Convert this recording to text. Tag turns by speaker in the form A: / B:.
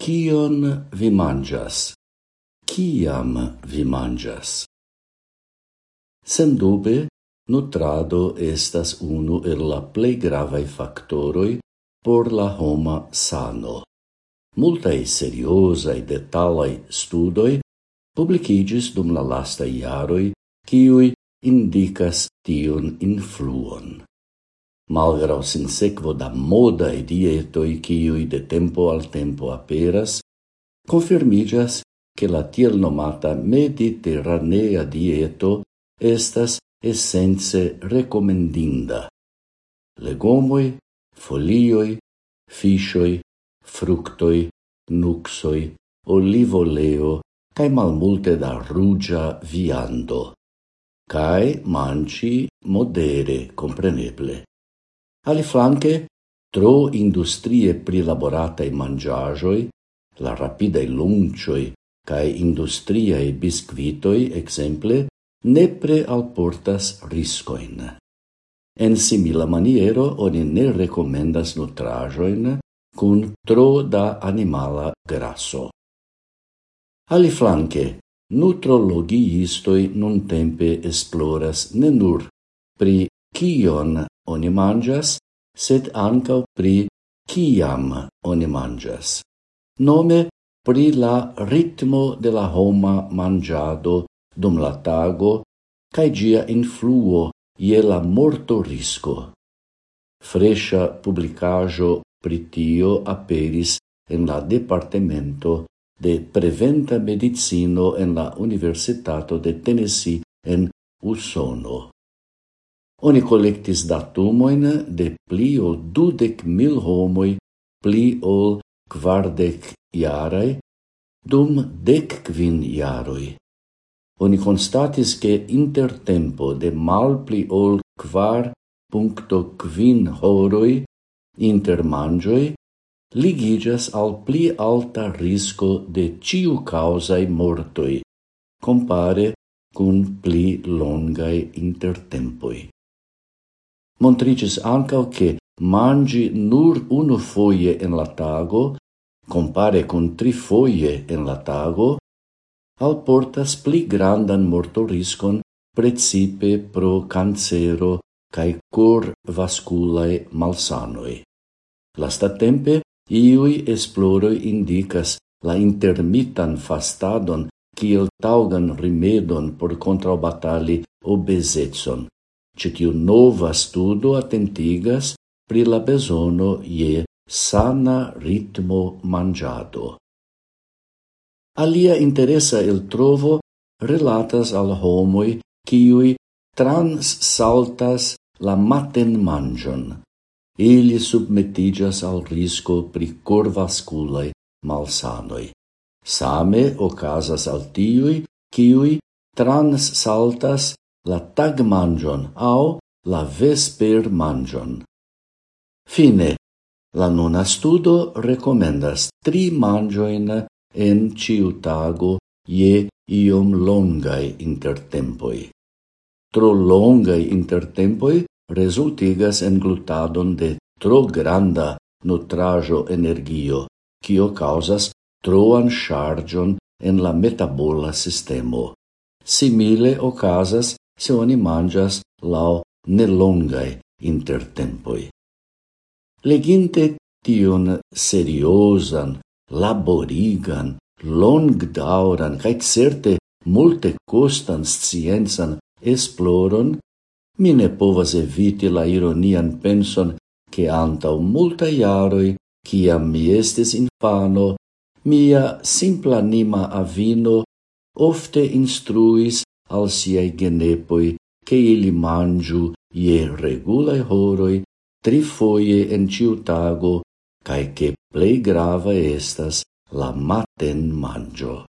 A: Kion vi mangias? Kiam vi manĝas? Sendube, nutrado estas unu el la plej gravaj faktoroj por la homa sano. Multaj seriozaj detalaj studoj publikigis dum la lastaj jaroj, kiuj indicas tion influon malgrau sin sequo da moda e dietoi ciui de tempo al tempo aperas, confirmigas che la tiel nomata mediterranea dieto estas essence recomendinda. Legomoi, folioi, fishoi, fructoi, nuxoi, olivoleo, cae malmulte da rugia viando. Cae manci modere, compreneble. Aliflanke, tro industrie prilaboratai mangiagioi, la rapidai luncioi cae industriae biscuitoi, exemple, nepre alportas riscoin. En simila maniero oni ne recomendas nutrajoin cun tro da animala grasso. Aliflanque, nutrologiistoi non tempe esploras ne nur pri kion oni mangias, sed ancau pri kiam oni mangias. Nome pri la ritmo de la homa mangiado dum la tago cae gia influo je la morto risko. Fresha publicajo pri tio aperis en la Departamento de Preventa Medicino en la Universitato de Tennessee en Usono. Oni collectis datumoin de pli o dudec mil homoi pli ol quardec iarae dum dec quin iaroi. Oni constatis che inter tempo de mal pli ol quar puncto quin horoi inter mangioi ligigas al pli alta risco de ciu causai mortoi, compare cun pli longai intertempoi. Montricis ancao che mangi nur unu foie en la tago, compare con tri foie en la tago, alportas pli grandan mortoriscon precipe pro cancero cae cor vasculae malsanoi. Lastatempe, iui esploroi indicas la intermitan fastadon kiel taugan rimedon por contrabatali obesetson, Citiu nova studo atentigas pri la besono je sana ritmo mangiado. Alia interesa el trovo relatas al homoi kiui trans saltas la maten mangion. Ili submetigas al risco pri corvasculae malsanoi. Same ocasas al tiui, kiui trans saltas la tagmangion au la vesper mangion. Fine, la nona studo recomendas tri mangioin en ciu tago je iom longai intertempoi. Tro longai intertempoi resultigas englutadon de tro granda nutrajo energio, kio causas troan chargion en la metabola sistemo. Simile ocasas se oni mangias lau nelongai intertempoi. Leginte tion seriosan, laborigan, longdauran, cae certe multe costan scienzan esploron, mi ne povas eviti la ironian penson che antau multa iaroi, ciam mi estes infano, mia simpla nima avino ofte instruis al siei genepoi che ili mangiu ie regulae horoi tri foie en ciu tago, cae che plei grava estas la maten mangio.